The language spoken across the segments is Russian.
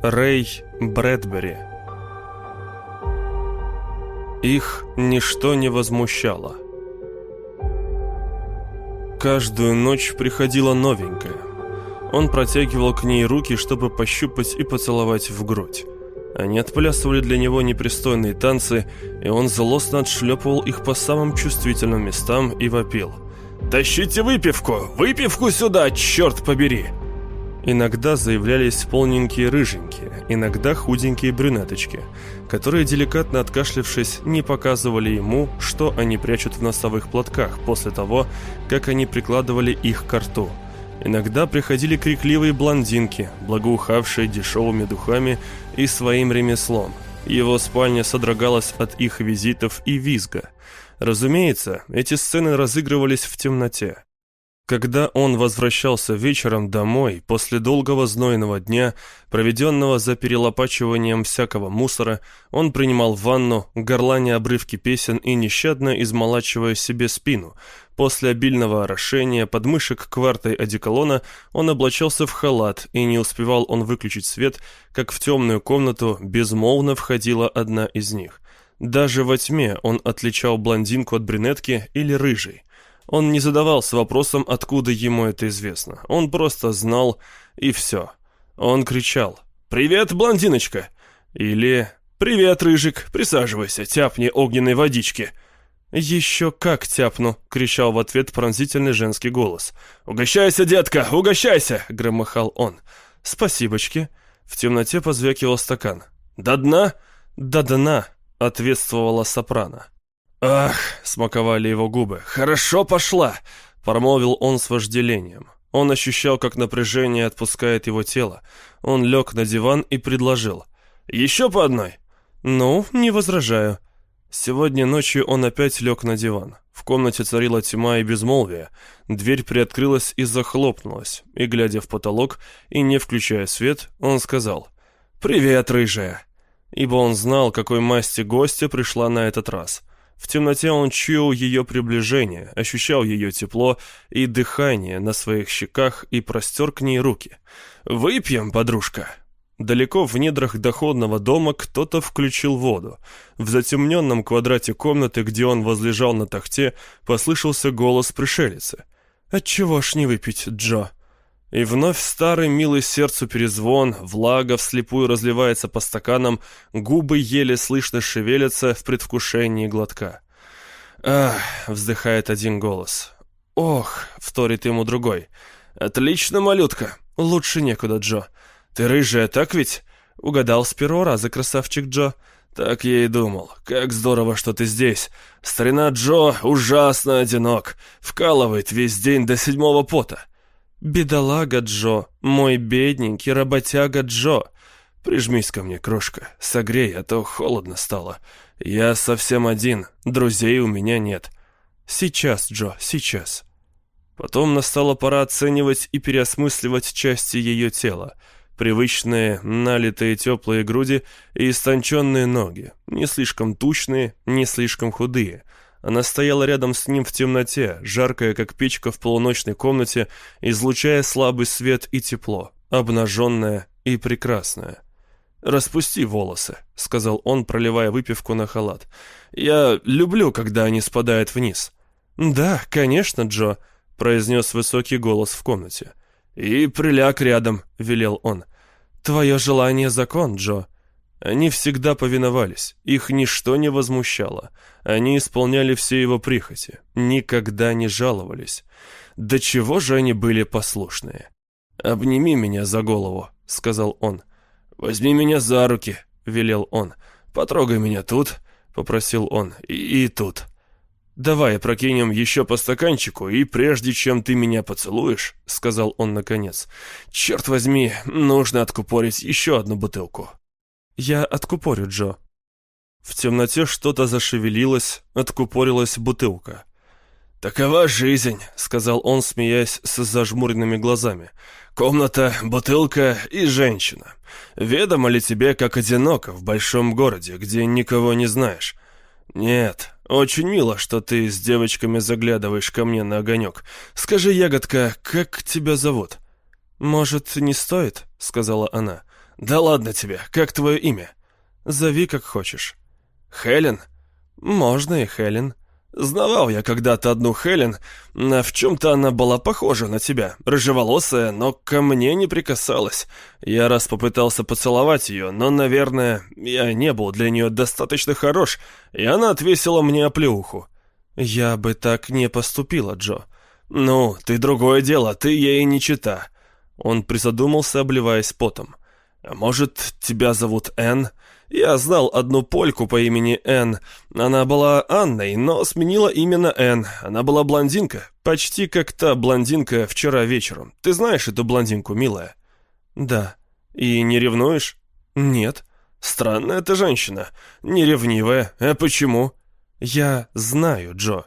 Рэй Брэдбери Их ничто не возмущало. Каждую ночь приходила новенькая. Он протягивал к ней руки, чтобы пощупать и поцеловать в грудь. Они отплясывали для него непристойные танцы, и он злостно отшлепывал их по самым чувствительным местам и вопил. «Тащите выпивку! Выпивку сюда, черт побери!» Иногда заявлялись полненькие рыженькие, иногда худенькие брюнеточки, которые, деликатно откашлявшись, не показывали ему, что они прячут в носовых платках после того, как они прикладывали их к рту. Иногда приходили крикливые блондинки, благоухавшие дешевыми духами и своим ремеслом. Его спальня содрогалась от их визитов и визга. Разумеется, эти сцены разыгрывались в темноте. Когда он возвращался вечером домой после долгого знойного дня, проведенного за перелопачиванием всякого мусора, он принимал ванну, горланя обрывки песен и нещадно измолачивая себе спину. После обильного орошения подмышек квартой одеколона он облачался в халат, и не успевал он выключить свет, как в темную комнату безмолвно входила одна из них. Даже во тьме он отличал блондинку от брюнетки или рыжей. Он не задавался вопросом, откуда ему это известно. Он просто знал, и все. Он кричал «Привет, блондиночка!» Или «Привет, Рыжик, присаживайся, тяпни огненной водички!» «Еще как тяпну!» — кричал в ответ пронзительный женский голос. «Угощайся, детка, угощайся!» — громыхал он. «Спасибочки!» В темноте позвякивал стакан. «До дна?» «До дна!» — ответствовала сопрано. «Ах!» — смаковали его губы. «Хорошо пошла!» — промолвил он с вожделением. Он ощущал, как напряжение отпускает его тело. Он лег на диван и предложил. «Еще по одной?» «Ну, не возражаю». Сегодня ночью он опять лег на диван. В комнате царила тьма и безмолвие. Дверь приоткрылась и захлопнулась. И, глядя в потолок и не включая свет, он сказал «Привет, рыжая!» Ибо он знал, какой масти гостя пришла на этот раз. В темноте он чуял ее приближение, ощущал ее тепло и дыхание на своих щеках и простер к ней руки. «Выпьем, подружка!» Далеко в недрах доходного дома кто-то включил воду. В затемненном квадрате комнаты, где он возлежал на тахте, послышался голос пришелицы. «Отчего ж не выпить, Джо?» И вновь старый милый сердцу перезвон, влага вслепую разливается по стаканам, губы еле слышно шевелятся в предвкушении глотка. «Ах!» — вздыхает один голос. «Ох!» — вторит ему другой. «Отлично, малютка! Лучше некуда, Джо. Ты рыжая, так ведь?» Угадал с первого раза, красавчик Джо. «Так я и думал. Как здорово, что ты здесь. Старина Джо ужасно одинок. Вкалывает весь день до седьмого пота. «Бедолага Джо, мой бедненький работяга Джо!» «Прижмись ко мне, крошка, согрей, а то холодно стало. Я совсем один, друзей у меня нет». «Сейчас, Джо, сейчас». Потом настала пора оценивать и переосмысливать части ее тела. Привычные, налитые теплые груди и истонченные ноги. Не слишком тучные, не слишком худые – она стояла рядом с ним в темноте, жаркая, как печка в полуночной комнате, излучая слабый свет и тепло, обнаженная и прекрасная. «Распусти волосы», — сказал он, проливая выпивку на халат. «Я люблю, когда они спадают вниз». «Да, конечно, Джо», — произнес высокий голос в комнате. «И приляг рядом», — велел он. «Твое желание — закон, Джо». Они всегда повиновались, их ничто не возмущало. Они исполняли все его прихоти, никогда не жаловались. До чего же они были послушные? «Обними меня за голову», — сказал он. «Возьми меня за руки», — велел он. «Потрогай меня тут», — попросил он, — «и, и тут». «Давай прокинем еще по стаканчику, и прежде чем ты меня поцелуешь», — сказал он наконец, — «черт возьми, нужно откупорить еще одну бутылку». «Я откупорю, Джо». В темноте что-то зашевелилось, откупорилась бутылка. «Такова жизнь», — сказал он, смеясь с зажмуренными глазами. «Комната, бутылка и женщина. Ведомо ли тебе, как одиноко в большом городе, где никого не знаешь?» «Нет, очень мило, что ты с девочками заглядываешь ко мне на огонек. Скажи, ягодка, как тебя зовут?» «Может, не стоит?» — сказала она. Да ладно тебе, как твое имя? Зови как хочешь. Хелен? Можно и Хелен. Знавал я когда-то одну Хелен, в чем-то она была похожа на тебя, рыжеволосая, но ко мне не прикасалась. Я раз попытался поцеловать ее, но, наверное, я не был для нее достаточно хорош, и она отвесила мне оплеуху. Я бы так не поступила, Джо. Ну, ты другое дело, ты ей не чита. Он призадумался, обливаясь потом. «А может, тебя зовут Энн?» Я знал одну польку по имени Энн. Она была Анной, но сменила именно Энн. Она была блондинка, почти как та блондинка вчера вечером. Ты знаешь эту блондинку, милая? Да. И не ревнуешь? Нет. Странная ты женщина. Неревнивая. А почему? Я знаю, Джо.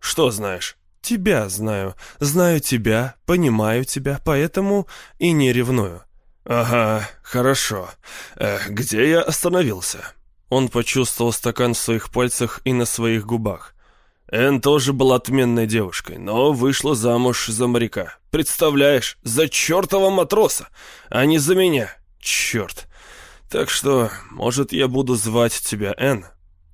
Что знаешь? Тебя знаю. Знаю тебя, понимаю тебя, поэтому и не ревную. «Ага, хорошо. Э, где я остановился?» Он почувствовал стакан в своих пальцах и на своих губах. Энн тоже была отменной девушкой, но вышла замуж за моряка. Представляешь, за чертова матроса, а не за меня. Черт. Так что, может, я буду звать тебя Энн?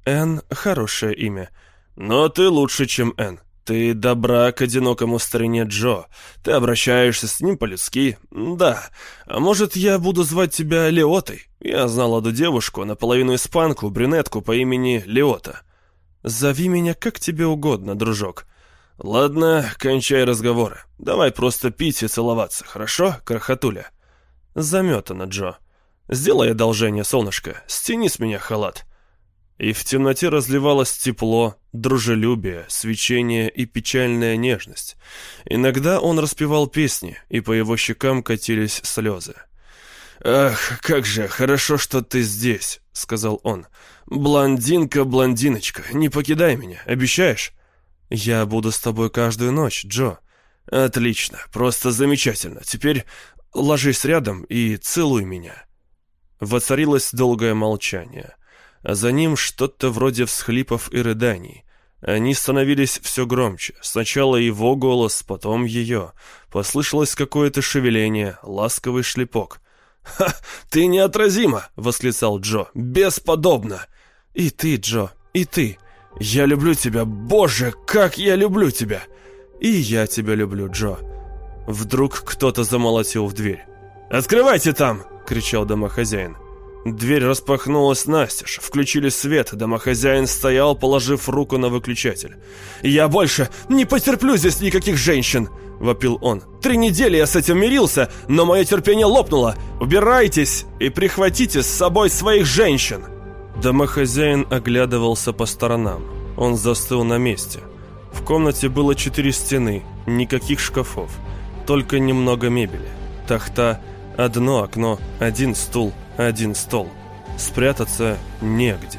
Энн — хорошее имя. Но ты лучше, чем Энн. «Ты добра к одинокому старине Джо. Ты обращаешься с ним по-людски. Да. А может, я буду звать тебя Леотой? Я знал одну девушку, наполовину испанку, брюнетку по имени Леота. Зови меня как тебе угодно, дружок. Ладно, кончай разговоры. Давай просто пить и целоваться, хорошо, крохотуля?» Заметано, Джо. «Сделай одолжение, солнышко. Стяни с меня халат». И в темноте разливалось тепло, дружелюбие, свечение и печальная нежность. Иногда он распевал песни, и по его щекам катились слезы. «Ах, как же, хорошо, что ты здесь», — сказал он. «Блондинка, блондиночка, не покидай меня, обещаешь?» «Я буду с тобой каждую ночь, Джо». «Отлично, просто замечательно. Теперь ложись рядом и целуй меня». Воцарилось долгое молчание а за ним что-то вроде всхлипов и рыданий. Они становились все громче. Сначала его голос, потом ее. Послышалось какое-то шевеление, ласковый шлепок. «Ха! Ты неотразима!» — восклицал Джо. «Бесподобно!» «И ты, Джо, и ты! Я люблю тебя! Боже, как я люблю тебя!» «И я тебя люблю, Джо!» Вдруг кто-то замолотил в дверь. «Открывайте там!» — кричал домохозяин. Дверь распахнулась настежь, включили свет, домохозяин стоял, положив руку на выключатель. «Я больше не потерплю здесь никаких женщин!» — вопил он. «Три недели я с этим мирился, но мое терпение лопнуло! Убирайтесь и прихватите с собой своих женщин!» Домохозяин оглядывался по сторонам. Он застыл на месте. В комнате было четыре стены, никаких шкафов, только немного мебели. Тахта, одно окно, один стул — один стол. Спрятаться негде.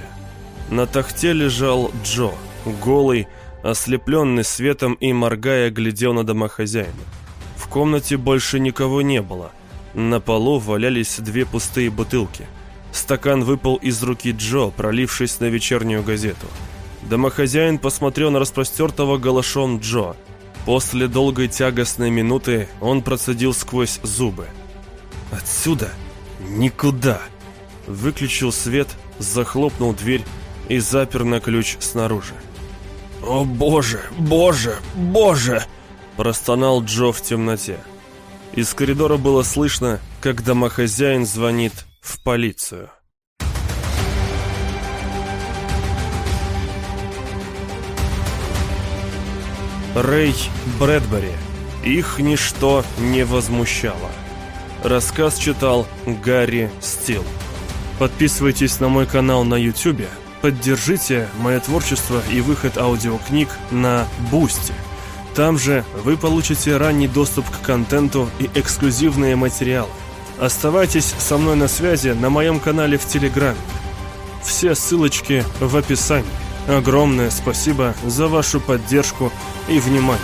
На тахте лежал Джо, голый, ослепленный светом и, моргая, глядел на домохозяина. В комнате больше никого не было. На полу валялись две пустые бутылки. Стакан выпал из руки Джо, пролившись на вечернюю газету. Домохозяин посмотрел на распростертого голышом Джо. После долгой тягостной минуты он процедил сквозь зубы. «Отсюда Никуда. Выключил свет, захлопнул дверь и запер на ключ снаружи. «О боже, боже, боже!» Простонал Джо в темноте. Из коридора было слышно, как домохозяин звонит в полицию. Рэй Брэдбери. Их ничто не возмущало. Рассказ читал Гарри Стил. Подписывайтесь на мой канал на YouTube, поддержите мое творчество и выход аудиокниг на Бусти. Там же вы получите ранний доступ к контенту и эксклюзивные материалы. Оставайтесь со мной на связи на моем канале в Телеграме. Все ссылочки в описании. Огромное спасибо за вашу поддержку и внимание.